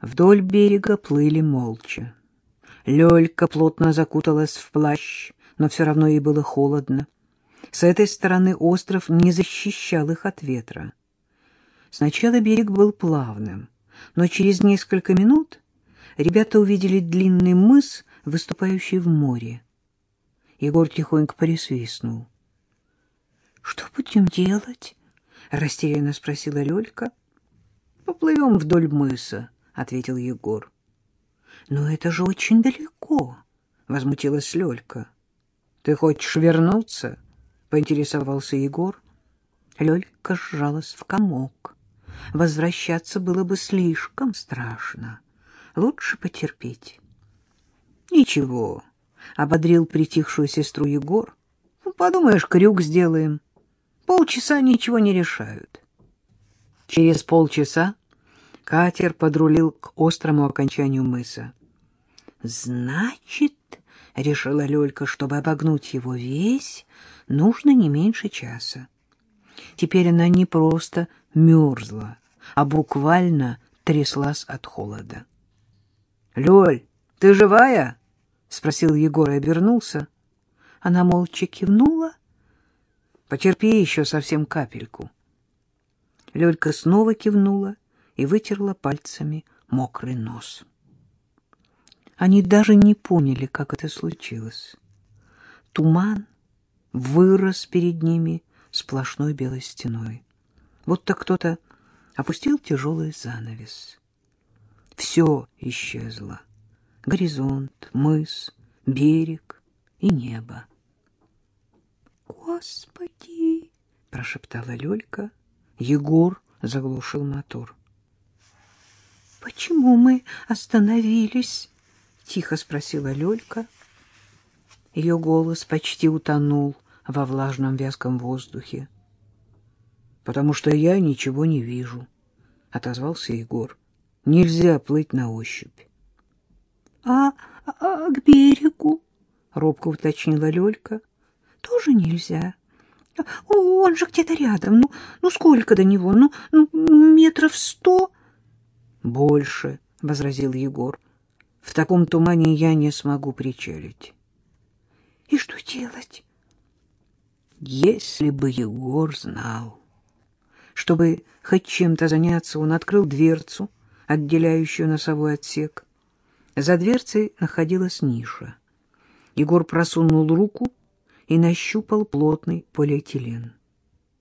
Вдоль берега плыли молча. Лёлька плотно закуталась в плащ, но все равно ей было холодно. С этой стороны остров не защищал их от ветра. Сначала берег был плавным, но через несколько минут ребята увидели длинный мыс, выступающий в море. Егор тихонько присвистнул. — Что будем делать? — растерянно спросила Лёлька. — Поплывем вдоль мыса, — ответил Егор. — Но это же очень далеко, — возмутилась Лёлька. — Ты хочешь вернуться? — поинтересовался Егор. Лёлька сжалась в комок. Возвращаться было бы слишком страшно. Лучше потерпеть. — Ничего, — ободрил притихшую сестру Егор. Ну, — Подумаешь, крюк сделаем. Полчаса ничего не решают. Через полчаса катер подрулил к острому окончанию мыса. — Значит, — решила Лёлька, — чтобы обогнуть его весь, нужно не меньше часа. Теперь она не просто мерзла, а буквально тряслась от холода. — Лёль, ты живая? — спросил Егор и обернулся. Она молча кивнула. — Потерпи еще совсем капельку. Лёлька снова кивнула и вытерла пальцами мокрый нос. Они даже не поняли, как это случилось. Туман вырос перед ними сплошной белой стеной. Будто кто-то опустил тяжелый занавес. Все исчезло горизонт, мыс, берег и небо. «Господи!» — прошептала Лёлька. Егор заглушил мотор. «Почему мы остановились?» — тихо спросила Лёлька. Ее голос почти утонул во влажном вязком воздухе. «Потому что я ничего не вижу», — отозвался Егор. «Нельзя плыть на ощупь». А, а к берегу, — робко уточнила Лёлька, — тоже нельзя. Он же где-то рядом. Ну, ну сколько до него? Ну, ну метров сто? — Больше, — возразил Егор. — В таком тумане я не смогу причалить. — И что делать? Если бы Егор знал. Чтобы хоть чем-то заняться, он открыл дверцу, отделяющую носовой отсек. За дверцей находилась ниша. Егор просунул руку и нащупал плотный полиэтилен.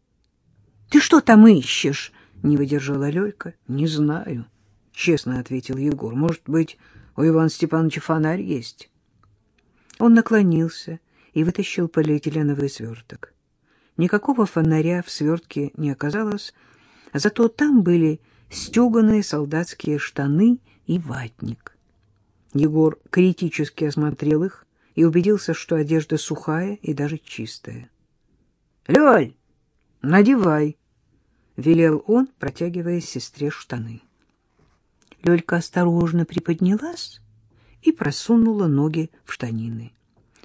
— Ты что там ищешь? — не выдержала Лёлька. — Не знаю, — честно ответил Егор. — Может быть, у Ивана Степановича фонарь есть? Он наклонился и вытащил полиэтиленовый сверток. Никакого фонаря в свертке не оказалось, зато там были стеганые солдатские штаны и ватник. Егор критически осмотрел их и убедился, что одежда сухая и даже чистая. — Лёль, надевай! — велел он, протягивая сестре штаны. Лёлька осторожно приподнялась и просунула ноги в штанины.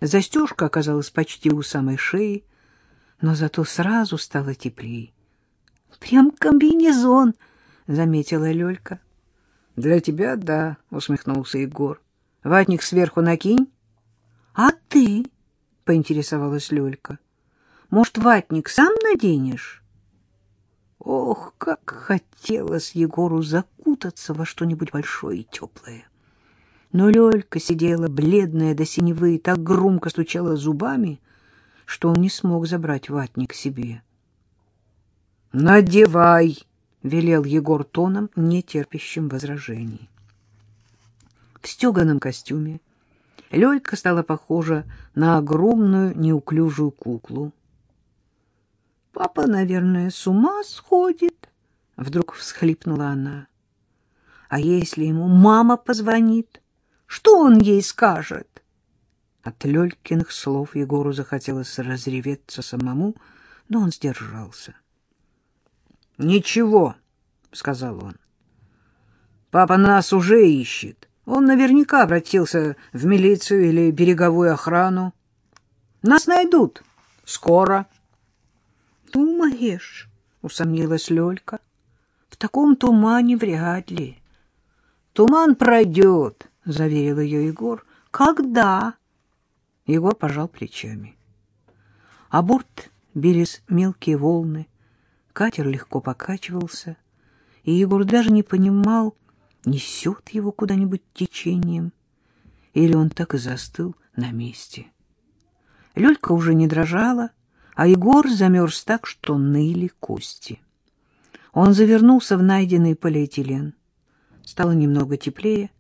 Застежка оказалась почти у самой шеи, но зато сразу стало теплее. — Прям комбинезон! — заметила Лёлька. — Для тебя — да, — усмехнулся Егор. — Ватник сверху накинь. — А ты? — поинтересовалась Лёлька. — Может, ватник сам наденешь? Ох, как хотелось Егору закутаться во что-нибудь большое и теплое. Но Лёлька сидела, бледная до синевы, и так громко стучала зубами, что он не смог забрать ватник себе. — Надевай! — велел Егор тоном, не терпящим возражений. В стеганом костюме Лёлька стала похожа на огромную неуклюжую куклу. — Папа, наверное, с ума сходит, — вдруг всхлипнула она. — А если ему мама позвонит, что он ей скажет? От Лёлькиных слов Егору захотелось разреветься самому, но он сдержался. Ничего, сказал он. Папа нас уже ищет. Он наверняка обратился в милицию или береговую охрану. Нас найдут скоро. Думаешь, усомнилась Лёлька. В таком тумане вряд ли. Туман пройдет, — заверил ее Егор. — Когда? Егор пожал плечами. А борт бились мелкие волны, катер легко покачивался, и Егор даже не понимал, несет его куда-нибудь течением, или он так и застыл на месте. Люлька уже не дрожала, а Егор замерз так, что ныли кости. Он завернулся в найденный полиэтилен. Стало немного теплее.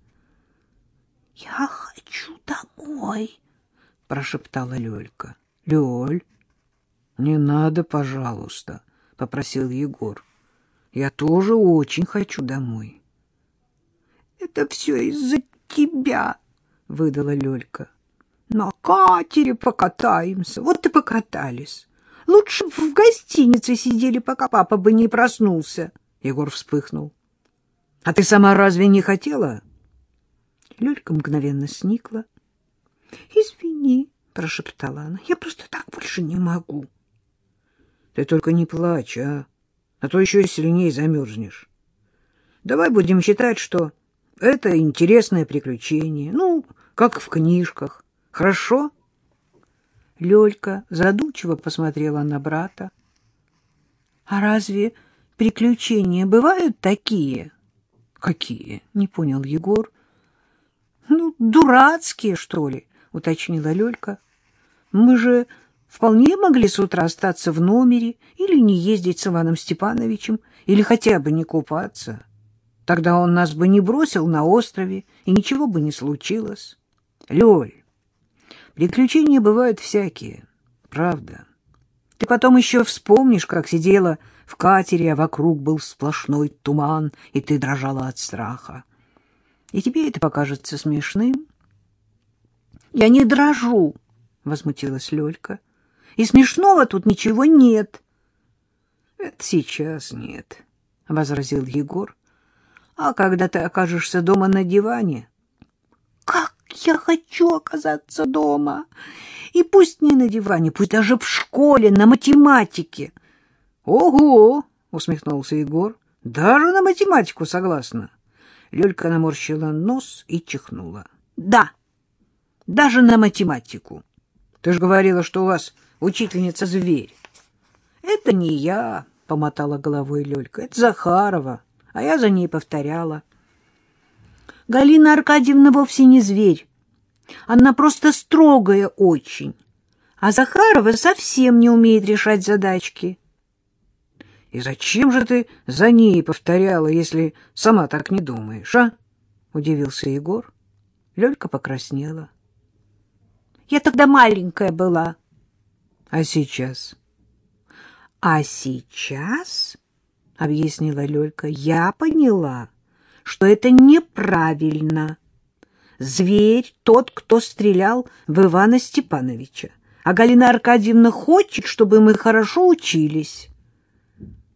— Я хочу домой, — прошептала Лёлька. — Лёль, не надо, пожалуйста, — попросил Егор. — Я тоже очень хочу домой. — Это все из-за тебя, — выдала Лёлька. — На катере покатаемся. Вот и покатались. Лучше в гостинице сидели, пока папа бы не проснулся. Егор вспыхнул. — А ты сама разве не хотела? Люлька мгновенно сникла. — Извини, — прошептала она, — я просто так больше не могу. — Ты только не плачь, а, а то еще сильнее замерзнешь. Давай будем считать, что это интересное приключение, ну, как в книжках. Хорошо? Лёлька задумчиво посмотрела на брата. — А разве приключения бывают такие? — Какие? — не понял Егор. — Ну, дурацкие, что ли, — уточнила Лёлька. — Мы же вполне могли с утра остаться в номере или не ездить с Иваном Степановичем, или хотя бы не купаться. Тогда он нас бы не бросил на острове, и ничего бы не случилось. Лёль, приключения бывают всякие, правда. Ты потом еще вспомнишь, как сидела в катере, а вокруг был сплошной туман, и ты дрожала от страха. И тебе это покажется смешным. — Я не дрожу, — возмутилась Лёлька. — И смешного тут ничего нет. — Это сейчас нет, — возразил Егор. — А когда ты окажешься дома на диване... — Как я хочу оказаться дома! И пусть не на диване, пусть даже в школе, на математике. — Ого! — усмехнулся Егор. — Даже на математику согласна. Лёлька наморщила нос и чихнула. — Да, даже на математику. Ты же говорила, что у вас учительница зверь. — Это не я, — помотала головой Лёлька, — это Захарова, а я за ней повторяла. Галина Аркадьевна вовсе не зверь. Она просто строгая очень. А Захарова совсем не умеет решать задачки. — И зачем же ты за ней повторяла, если сама так не думаешь, а? — удивился Егор. Лёлька покраснела. — Я тогда маленькая была. — А сейчас? — А сейчас, — объяснила Лёлька, — я поняла, что это неправильно. Зверь тот, кто стрелял в Ивана Степановича. А Галина Аркадьевна хочет, чтобы мы хорошо учились.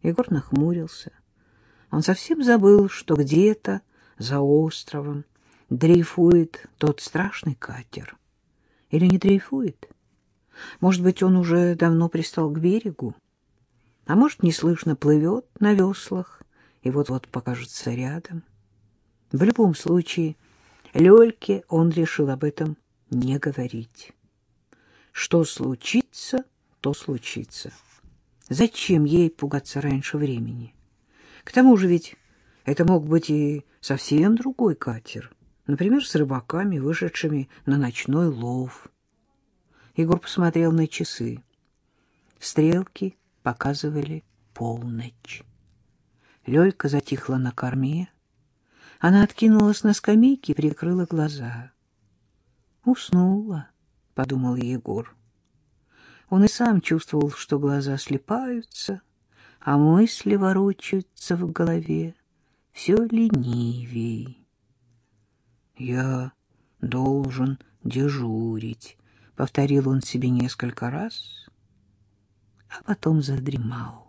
Егор нахмурился. Он совсем забыл, что где-то за островом дрейфует тот страшный катер. Или не дрейфует? Может быть, он уже давно пристал к берегу? А может, неслышно плывет на веслах и вот-вот покажется рядом? В любом случае, Лёльке он решил об этом не говорить. Что случится, то случится. Зачем ей пугаться раньше времени? К тому же ведь это мог быть и совсем другой катер, например, с рыбаками, вышедшими на ночной лов. Егор посмотрел на часы. Стрелки показывали полночь. Лёлька затихла на корме, она откинулась на скамейке и прикрыла глаза. «Уснула», — подумал Егор. Он и сам чувствовал, что глаза слепаются, а мысли ворочаются в голове все ленивей. «Я должен дежурить», — повторил он себе несколько раз, а потом задремал.